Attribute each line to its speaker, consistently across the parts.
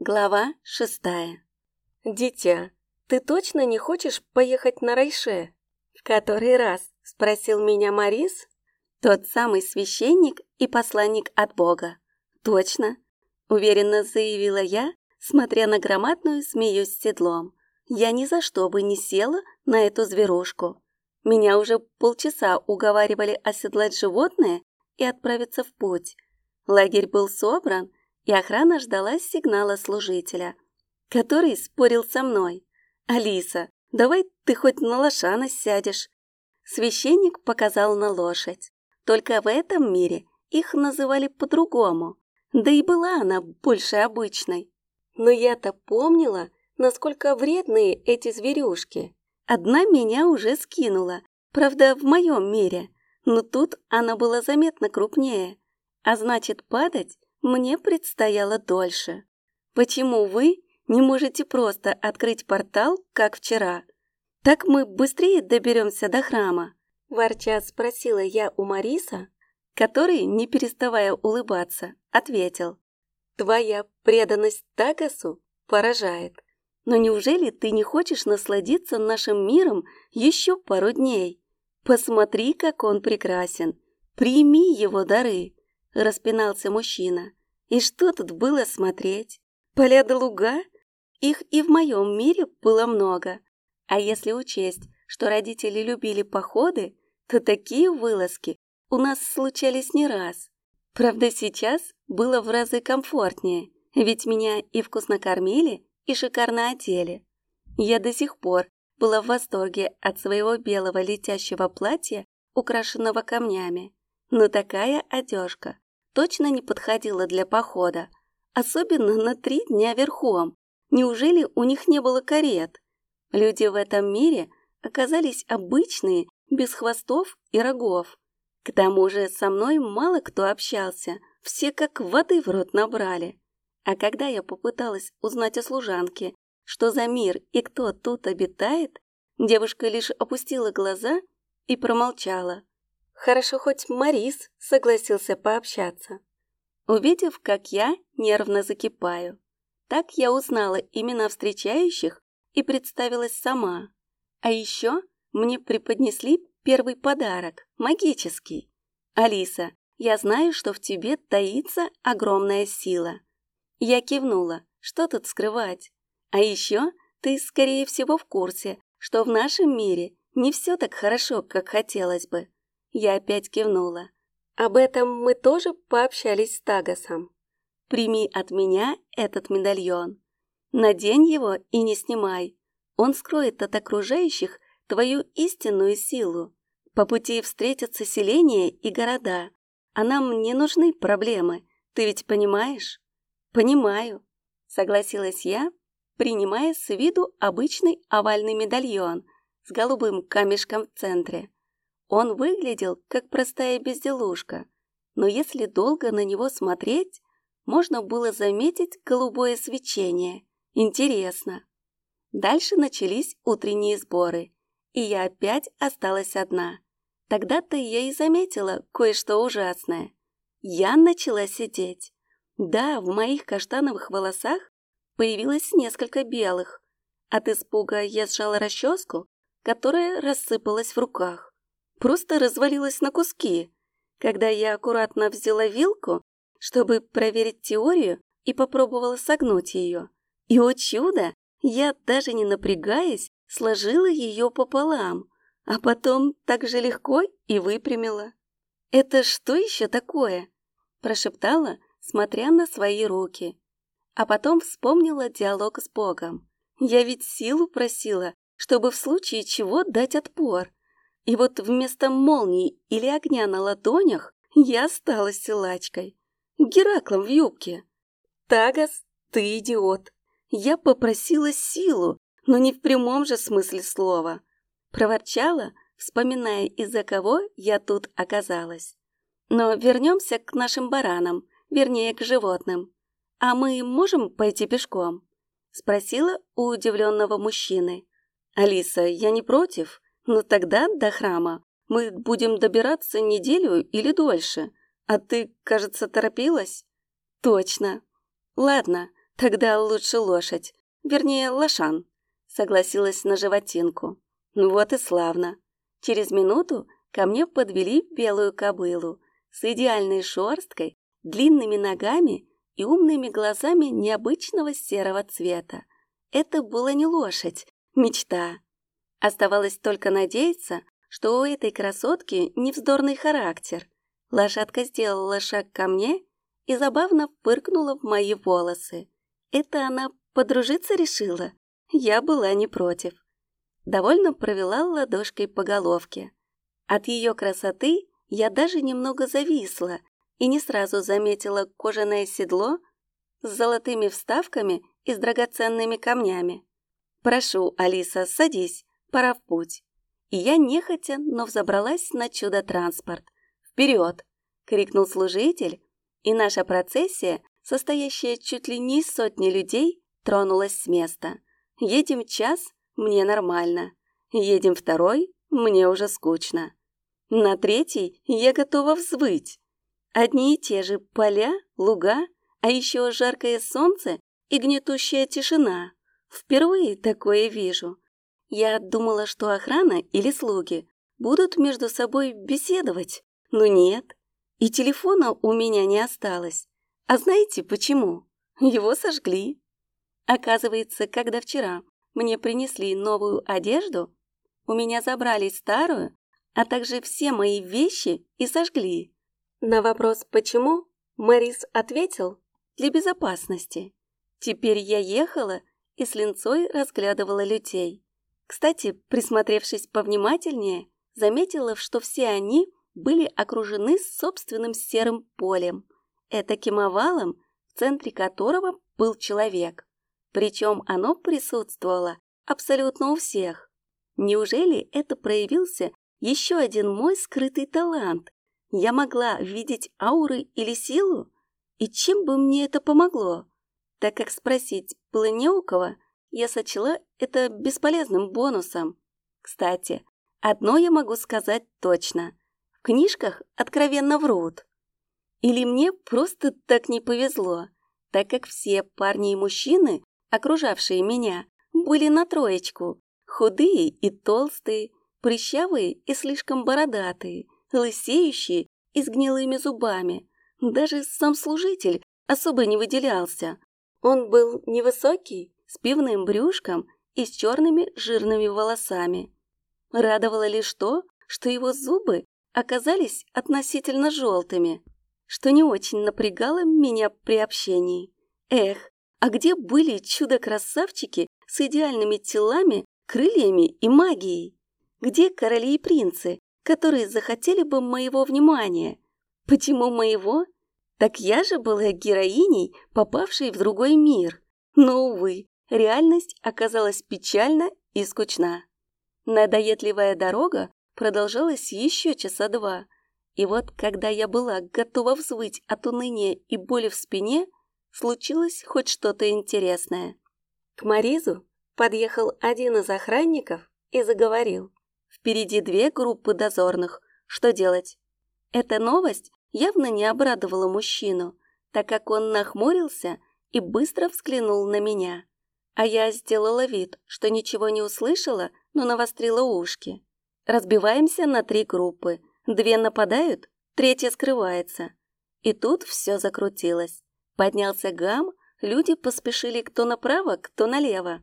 Speaker 1: Глава шестая. «Дитя, ты точно не хочешь поехать на Райше?» «В который раз?» – спросил меня Марис, тот самый священник и посланник от Бога. «Точно», – уверенно заявила я, смотря на громадную змею с седлом. «Я ни за что бы не села на эту зверушку. Меня уже полчаса уговаривали оседлать животное и отправиться в путь. Лагерь был собран, и охрана ждала сигнала служителя, который спорил со мной. «Алиса, давай ты хоть на лошана сядешь». Священник показал на лошадь. Только в этом мире их называли по-другому, да и была она больше обычной. Но я-то помнила, насколько вредные эти зверюшки. Одна меня уже скинула, правда, в моем мире, но тут она была заметно крупнее, а значит, падать мне предстояло дольше. Почему вы не можете просто открыть портал, как вчера? Так мы быстрее доберемся до храма. Ворча спросила я у Мариса, который, не переставая улыбаться, ответил. Твоя преданность Тагасу поражает. Но неужели ты не хочешь насладиться нашим миром еще пару дней? Посмотри, как он прекрасен. Прими его дары распинался мужчина. И что тут было смотреть? Поля да луга? Их и в моем мире было много. А если учесть, что родители любили походы, то такие вылазки у нас случались не раз. Правда, сейчас было в разы комфортнее, ведь меня и вкусно кормили, и шикарно одели. Я до сих пор была в восторге от своего белого летящего платья, украшенного камнями. Но такая одежка точно не подходила для похода, особенно на три дня верхом. Неужели у них не было карет? Люди в этом мире оказались обычные, без хвостов и рогов. К тому же со мной мало кто общался, все как воды в рот набрали. А когда я попыталась узнать о служанке, что за мир и кто тут обитает, девушка лишь опустила глаза и промолчала. Хорошо, хоть Марис согласился пообщаться. Увидев, как я нервно закипаю, так я узнала имена встречающих и представилась сама. А еще мне преподнесли первый подарок, магический. «Алиса, я знаю, что в тебе таится огромная сила». Я кивнула, что тут скрывать. А еще ты, скорее всего, в курсе, что в нашем мире не все так хорошо, как хотелось бы. Я опять кивнула. Об этом мы тоже пообщались с Тагасом. Прими от меня этот медальон. Надень его и не снимай. Он скроет от окружающих твою истинную силу. По пути встретятся селения и города, а нам не нужны проблемы. Ты ведь понимаешь? Понимаю, согласилась я, принимая с виду обычный овальный медальон с голубым камешком в центре. Он выглядел как простая безделушка, но если долго на него смотреть, можно было заметить голубое свечение. Интересно. Дальше начались утренние сборы, и я опять осталась одна. Тогда-то я и заметила кое-что ужасное. Я начала сидеть. Да, в моих каштановых волосах появилось несколько белых. От испуга я сжала расческу, которая рассыпалась в руках просто развалилась на куски, когда я аккуратно взяла вилку, чтобы проверить теорию и попробовала согнуть ее. И, о чудо, я, даже не напрягаясь, сложила ее пополам, а потом так же легко и выпрямила. «Это что еще такое?» – прошептала, смотря на свои руки. А потом вспомнила диалог с Богом. «Я ведь силу просила, чтобы в случае чего дать отпор, и вот вместо молний или огня на ладонях я стала силачкой. Гераклом в юбке. Тагас, ты идиот. Я попросила силу, но не в прямом же смысле слова. Проворчала, вспоминая, из-за кого я тут оказалась. Но вернемся к нашим баранам, вернее, к животным. А мы можем пойти пешком? Спросила у удивленного мужчины. Алиса, я не против, но тогда до храма мы будем добираться неделю или дольше. А ты, кажется, торопилась? Точно. Ладно, Тогда лучше лошадь, вернее, лошан, согласилась на животинку. Вот и славно. Через минуту ко мне подвели белую кобылу с идеальной шерсткой, длинными ногами и умными глазами необычного серого цвета. Это была не лошадь, мечта. Оставалось только надеяться, что у этой красотки невздорный характер. Лошадка сделала шаг ко мне и забавно пыркнула в мои волосы. Это она подружиться решила? Я была не против. Довольно провела ладошкой по головке. От ее красоты я даже немного зависла и не сразу заметила кожаное седло с золотыми вставками и с драгоценными камнями. «Прошу, Алиса, садись, пора в путь». И я нехотя, но взобралась на чудо-транспорт. «Вперед!» — крикнул служитель, и наша процессия, состоящая чуть ли не из сотни людей, тронулась с места. Едем час, мне нормально. Едем второй, мне уже скучно. На третий я готова взвыть. Одни и те же поля, луга, а еще жаркое солнце и гнетущая тишина. Впервые такое вижу. Я думала, что охрана или слуги будут между собой беседовать, но нет. И телефона у меня не осталось. А знаете почему? Его сожгли. Оказывается, когда вчера мне принесли новую одежду, у меня забрали старую, а также все мои вещи и сожгли. На вопрос «почему?» Морис ответил «для безопасности». Теперь я ехала и с линцой разглядывала людей. Кстати, присмотревшись повнимательнее, заметила, что все они были окружены собственным серым полем, этаким овалом, в центре которого был человек. Причем оно присутствовало абсолютно у всех. Неужели это проявился еще один мой скрытый талант? Я могла видеть ауры или силу? И чем бы мне это помогло? Так как спросить было не у кого, я сочла это бесполезным бонусом. Кстати, одно я могу сказать точно. В книжках откровенно врут. Или мне просто так не повезло, так как все парни и мужчины, окружавшие меня, были на троечку. Худые и толстые, прыщавые и слишком бородатые, лысеющие и с гнилыми зубами. Даже сам служитель особо не выделялся. Он был невысокий, с пивным брюшком и с черными жирными волосами. Радовало лишь то, что его зубы оказались относительно желтыми, что не очень напрягало меня при общении. Эх, а где были чудо-красавчики с идеальными телами, крыльями и магией? Где короли и принцы, которые захотели бы моего внимания? Почему моего? Так я же была героиней, попавшей в другой мир. Но, увы, реальность оказалась печальна и скучна. Надоедливая дорога продолжалась еще часа два, и вот когда я была готова взвыть от уныния и боли в спине, случилось хоть что-то интересное. К Маризу подъехал один из охранников и заговорил. Впереди две группы дозорных. Что делать? Эта новость явно не обрадовала мужчину, так как он нахмурился и быстро взглянул на меня. А я сделала вид, что ничего не услышала, но навострила ушки. Разбиваемся на три группы. Две нападают, третья скрывается. И тут все закрутилось. Поднялся гам, люди поспешили кто направо, кто налево.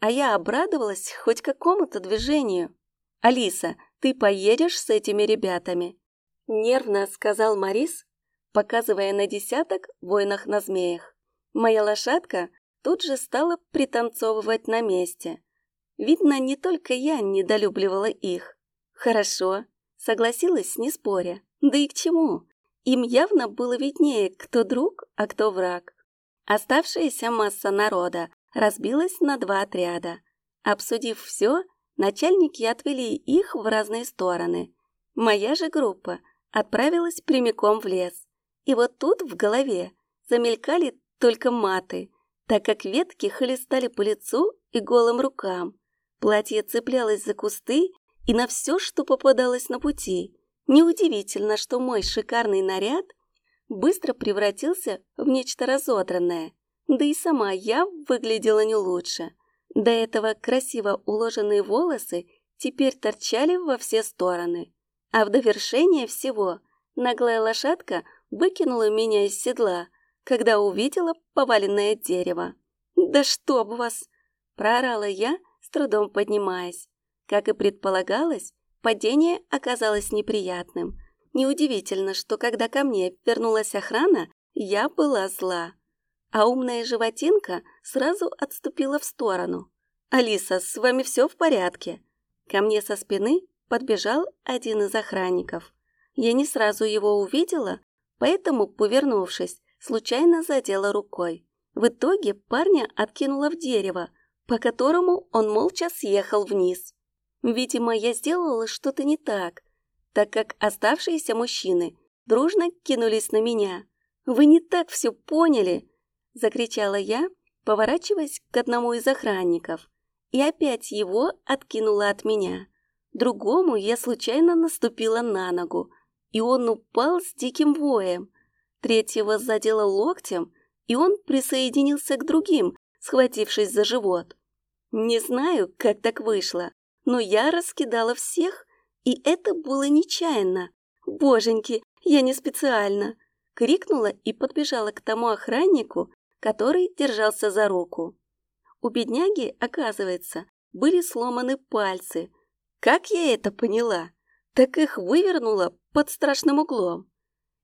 Speaker 1: А я обрадовалась хоть какому-то движению. «Алиса, ты поедешь с этими ребятами?» Нервно сказал Марис, показывая на десяток воинах на змеях. Моя лошадка тут же стала пританцовывать на месте. Видно, не только я недолюбливала их. Хорошо, согласилась, не споря. Да и к чему? Им явно было виднее, кто друг, а кто враг. Оставшаяся масса народа разбилась на два отряда. Обсудив все, начальники отвели их в разные стороны. Моя же группа отправилась прямиком в лес. И вот тут в голове замелькали только маты, так как ветки хлестали по лицу и голым рукам. Платье цеплялось за кусты и на все, что попадалось на пути. Неудивительно, что мой шикарный наряд быстро превратился в нечто разодранное. Да и сама я выглядела не лучше. До этого красиво уложенные волосы теперь торчали во все стороны. А в довершение всего наглая лошадка выкинула меня из седла, когда увидела поваленное дерево. «Да чтоб вас!» – проорала я, с трудом поднимаясь. Как и предполагалось, падение оказалось неприятным. Неудивительно, что когда ко мне вернулась охрана, я была зла. А умная животинка сразу отступила в сторону. «Алиса, с вами все в порядке?» Ко мне со спины подбежал один из охранников. Я не сразу его увидела, поэтому, повернувшись, случайно задела рукой. В итоге парня откинуло в дерево, по которому он молча съехал вниз. Видимо, я сделала что-то не так, так как оставшиеся мужчины дружно кинулись на меня. «Вы не так все поняли!» – закричала я, поворачиваясь к одному из охранников, и опять его откинула от меня. Другому я случайно наступила на ногу, и он упал с диким воем. Третьего задела локтем, и он присоединился к другим, схватившись за живот. Не знаю, как так вышло, но я раскидала всех, и это было нечаянно. Боженьки, я не специально. Крикнула и подбежала к тому охраннику, который держался за руку. У бедняги, оказывается, были сломаны пальцы. Как я это поняла? Так их вывернула под страшным углом.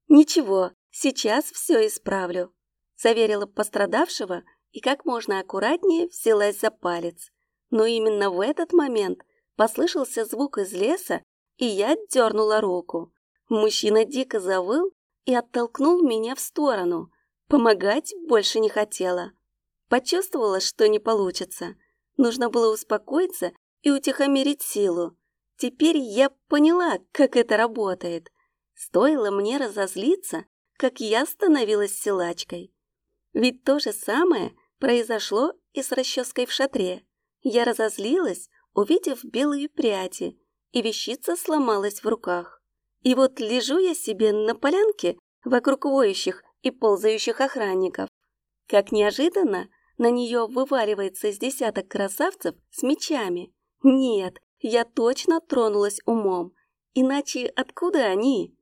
Speaker 1: Ничего, сейчас все исправлю заверила пострадавшего и как можно аккуратнее взялась за палец. Но именно в этот момент послышался звук из леса, и я дернула руку. Мужчина дико завыл и оттолкнул меня в сторону. Помогать больше не хотела. Почувствовала, что не получится. Нужно было успокоиться и утихомирить силу. Теперь я поняла, как это работает. Стоило мне разозлиться, как я становилась силачкой. Ведь то же самое произошло и с расческой в шатре. Я разозлилась, увидев белые пряди, и вещица сломалась в руках. И вот лежу я себе на полянке вокруг воющих и ползающих охранников. Как неожиданно на нее вываливается из десяток красавцев с мечами. Нет, я точно тронулась умом. Иначе откуда они?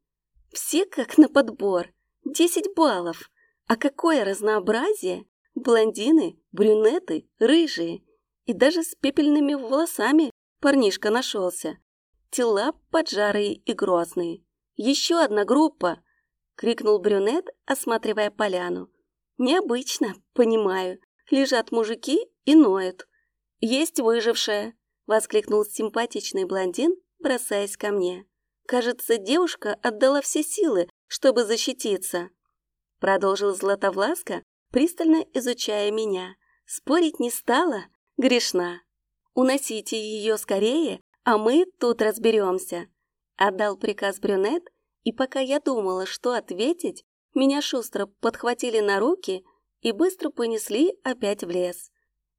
Speaker 1: Все как на подбор. Десять баллов. А какое разнообразие! Блондины, брюнеты, рыжие. И даже с пепельными волосами парнишка нашелся. Тела поджарые и грозные. «Еще одна группа!» — крикнул брюнет, осматривая поляну. «Необычно, понимаю. Лежат мужики и ноют. Есть выжившая!» — воскликнул симпатичный блондин, бросаясь ко мне. «Кажется, девушка отдала все силы, чтобы защититься». Продолжил Златовласка, пристально изучая меня. Спорить не стала, грешна. Уносите ее скорее, а мы тут разберемся. Отдал приказ брюнет, и пока я думала, что ответить, меня шустро подхватили на руки и быстро понесли опять в лес.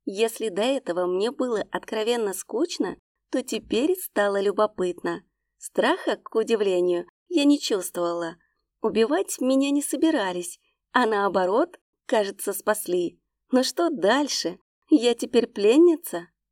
Speaker 1: Если до этого мне было откровенно скучно, то теперь стало любопытно. Страха, к удивлению, я не чувствовала. Убивать меня не собирались, а наоборот, кажется, спасли. Но что дальше? Я теперь пленница?